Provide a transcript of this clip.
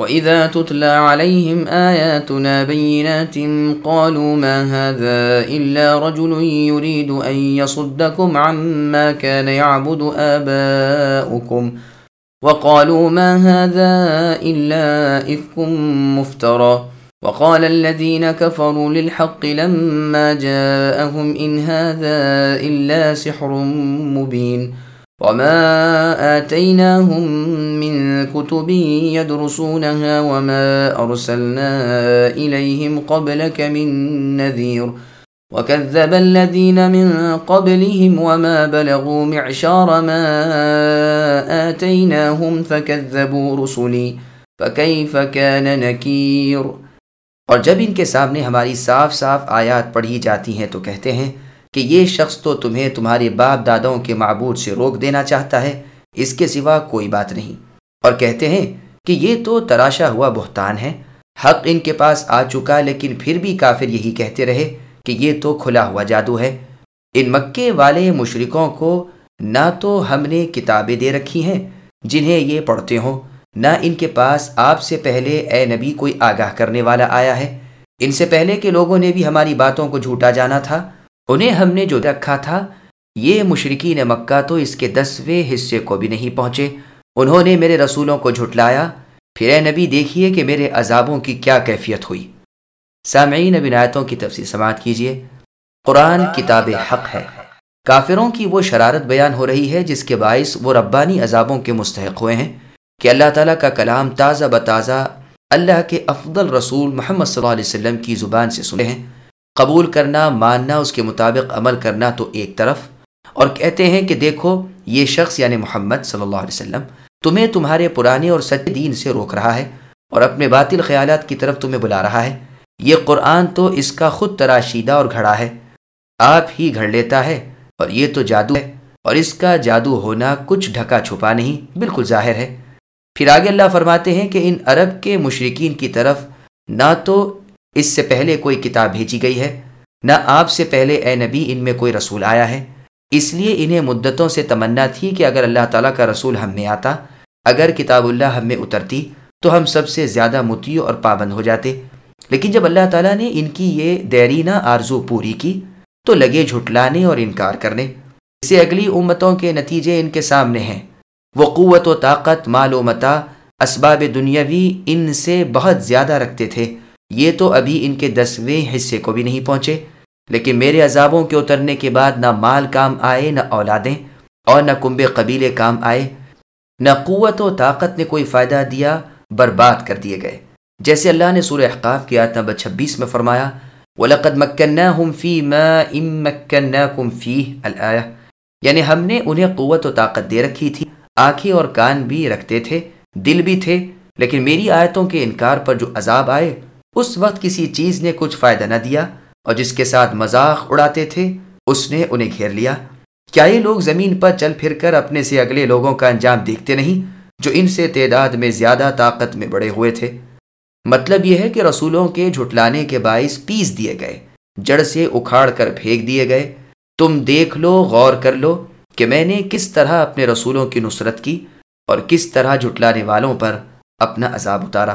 وَإِذَا تُتْلَى عَلَيْهِمْ آيَاتُنَا بَيِّنَاتٍ قَالُوا مَا هَذَا إِلَّا رَجُلٌ يُرِيدُ أَن يَصُدَّكُمْ عَمَّا كَانَ يَعْبُدُ آبَاؤُكُمْ وَقَالُوا مَا هَذَا إِلَّا إِفْكٌ مُفْتَرًى وقال الذين كفروا للحق لما جاءهم إن هذا إلا سحر مبين وما آتيناهم من كتب يدرسونها وما أرسلنا إليهم قبلك من نذير. وكذب الذين من قبلهم وما بلغوا معشار ما آتيناهم فكذبوا رسلي. فكيف كان نكير؟ اور جب ان کے سامنے ہماری صاف صاف آیات پڑھی جاتی ہیں تو کہتے ہیں کہ یہ شخص تو تمہیں تمہارے باپ دادوں کے معبود سے روک دینا چاہتا ہے، اس کے سوا کوئی بات نہیں۔ اور کہتے ہیں کہ یہ تو تراشا ہوا بہتان ہے۔ حق ان کے پاس آ چکا، لیکن پھر بھی کافر یہی کہتے رہے کہ یہ تو کھلا ہوا جادو ہے۔ ان مکے والے مشرکوں کو نہ تو ہم نے کتابیں دے رکھی ہیں جنہیں یہ پڑھتے ہوں، نہ ان کے پاس آپ سے پہلے اے نبی کوئی آگاہ کرنے والا آیا ہے۔ ان سے پہلے کے لوگوں نے بھی ہماری باتوں کو جھوٹا جانا تھا، انہیں ہم نے جو رکھا تھا، یہ مشرقین مکہ تو اس کے دسویں حصے کو بھی نہیں پہنچے۔ انہوں نے میرے رسولوں کو جھٹلایا، پھر اے نبی دیکھیے کہ میرے عذابوں کی کیا کیفیت ہوئی۔ سامعین آیتوں کی تفصیل سماعت کیجیے۔ قرآن کتاب حق ہے۔ کافروں کی وہ شرارت بیان ہو رہی ہے جس کے باعث وہ ربانی عذابوں کے مستحق ہوئے ہیں۔ کہ اللہ تعالیٰ کا کلام تازہ بتازہ اللہ کے افضل رسول محمد صلی اللہ علیہ وسلم کی زبان سے سنے ہیں۔ قبول کرنا، ماننا، اس کے مطابق عمل کرنا تو ایک طرف۔ اور کہتے ہیں کہ دیکھو، یہ شخص یعنی محمد صلی اللہ علیہ وسلم تمہیں تمہارے پرانے اور سچے دین سے روک رہا ہے اور اپنے باطل خیالات کی طرف تمہیں بلا رہا ہے۔ یہ قرآن تو اس کا خود تراشیدہ اور گھڑا ہے۔ آپ ہی گھڑ لیتا ہے اور یہ تو جادو ہے اور اس کا جادو ہونا کچھ ڈھکا چھپا نہیں، بالکل ظاہر ہے۔ پھر آگے اللہ فرماتے ہیں کہ ان عرب کے مشرقین کی طرف نہ تو اس سے پہلے کوئی کتاب بھیجی گئی ہے، نہ آپ سے پہلے اے نبی ان میں کوئی رسول آیا ہے۔ اس لیے انہیں مدتوں سے تمنا تھی کہ اگر اللہ تعالیٰ کا رسول ہم میں آتا، اگر کتاب اللہ ہم میں اترتی، تو ہم سب سے زیادہ متیو اور پابند ہو جاتے۔ لیکن جب اللہ تعالیٰ نے ان کی یہ دیرینہ آرزو پوری کی، تو لگے جھٹلانے اور انکار کرنے۔ اسے اگلی امتوں کے نتیجے ان کے سامنے ہیں۔ وہ قوت و طاقت، مال و متا، اسباب دنیاوی ان سے بہت زیادہ رکھتے تھے۔ یہ تو ابھی ان کے دسویں حصے کو بھی نہیں پہنچے۔ لیکن میرے عذابوں کے اترنے کے بعد نہ مال کام آئے، نہ اولادیں اور نہ کنب قبیلے کام آئے۔ نہ قوت و طاقت نے کوئی فائدہ دیا، برباد کر دیے گئے۔ جیسے اللہ نے سورہ احقاف کی آیت نمبر چھبیس میں فرمایا، وَلَقَدْ مَكَّنَّاهُمْ فِي مَا إِن مَكَّنَّاكُمْ فِيهِ الْآيَةِ۔ یعنی ہم نے انہیں قوت و طاقت دے رکھی تھی، آنکھیں اور کان بھی رکھتے تھے، دل بھی تھے۔ لیکن میری آیتوں کے انکار پر جو عذاب آئے، اس وقت کسی چیز نے کچھ فائدہ نہ دیا۔ اور جس کے ساتھ مذاق اڑاتے تھے، اس نے انہیں گھیر لیا۔ کیا یہ لوگ زمین پر چل پھر کر اپنے سے اگلے لوگوں کا انجام دیکھتے نہیں، جو ان سے تعداد میں زیادہ طاقت میں بڑے ہوئے تھے؟ مطلب یہ ہے کہ رسولوں کے جھٹلانے کے باعث پیس دیے گئے، جڑ سے اکھاڑ کر پھینک دیے گئے۔ تم دیکھ لو، غور کر لو کہ میں نے کس طرح اپنے رسولوں کی نصرت کی اور کس طرح جھٹلانے والوں پر اپنا عذاب اتارا۔